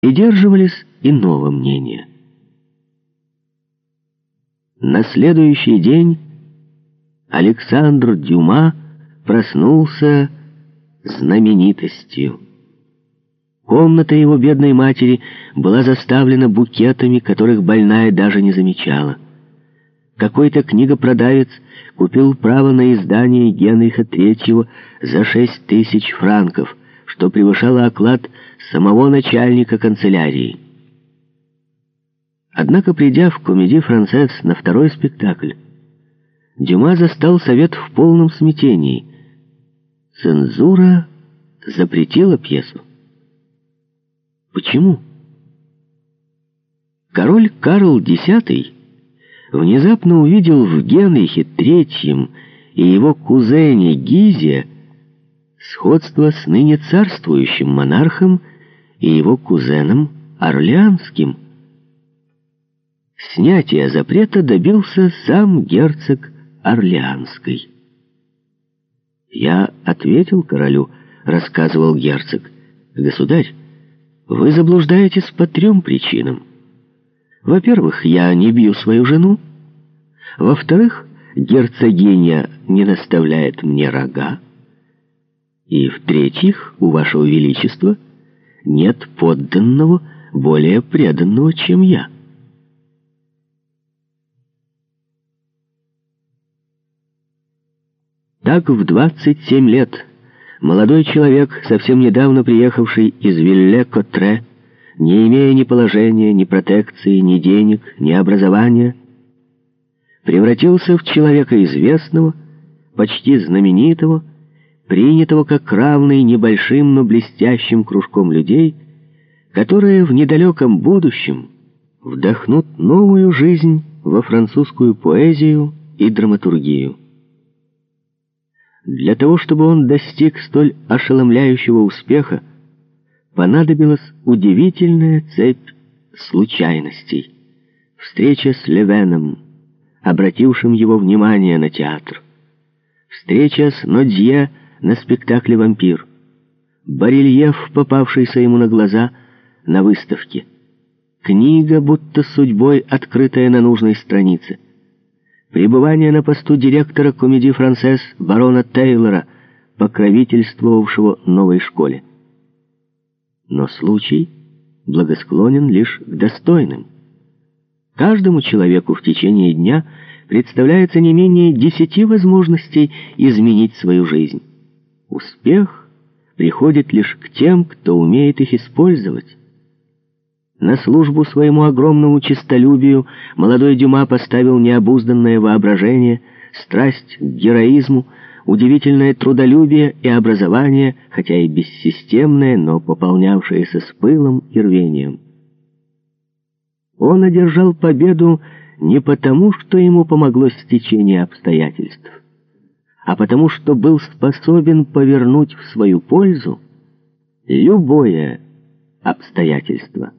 придерживались иного мнения. На следующий день Александр Дюма проснулся знаменитостью. Комната его бедной матери была заставлена букетами, которых больная даже не замечала. Какой-то книгопродавец купил право на издание Генриха III за шесть тысяч франков, что превышало оклад самого начальника канцелярии. Однако, придя в комедий «Францесс» на второй спектакль, Дюма застал совет в полном смятении. Цензура запретила пьесу. Почему? Король Карл X внезапно увидел в Генрихе III и его кузене Гизе сходство с ныне царствующим монархом и его кузеном Орлеанским. Снятия запрета добился сам герцог Орлеанский. «Я ответил королю», — рассказывал герцог, — «государь, вы заблуждаетесь по трем причинам. Во-первых, я не бью свою жену. Во-вторых, герцогиня не наставляет мне рога. И в-третьих, у вашего величества нет подданного более преданного, чем я. Так в 27 лет молодой человек, совсем недавно приехавший из Вилле-Котре, не имея ни положения, ни протекции, ни денег, ни образования, превратился в человека известного, почти знаменитого, принятого как равный небольшим, но блестящим кружком людей, которые в недалеком будущем вдохнут новую жизнь во французскую поэзию и драматургию. Для того, чтобы он достиг столь ошеломляющего успеха, понадобилась удивительная цепь случайностей. Встреча с Левеном, обратившим его внимание на театр. Встреча с Нодье на спектакле «Вампир». Барельеф, попавшийся ему на глаза на выставке. Книга, будто судьбой открытая на нужной странице. Пребывание на посту директора комедии «Францесс» барона Тейлора, покровительствовавшего новой школе. Но случай благосклонен лишь к достойным. Каждому человеку в течение дня представляется не менее десяти возможностей изменить свою жизнь. Успех приходит лишь к тем, кто умеет их использовать. На службу своему огромному честолюбию молодой Дюма поставил необузданное воображение, страсть к героизму, удивительное трудолюбие и образование, хотя и бессистемное, но пополнявшееся с пылом и рвением. Он одержал победу не потому, что ему помогло стечение обстоятельств, а потому что был способен повернуть в свою пользу любое обстоятельство.